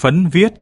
phấn viết.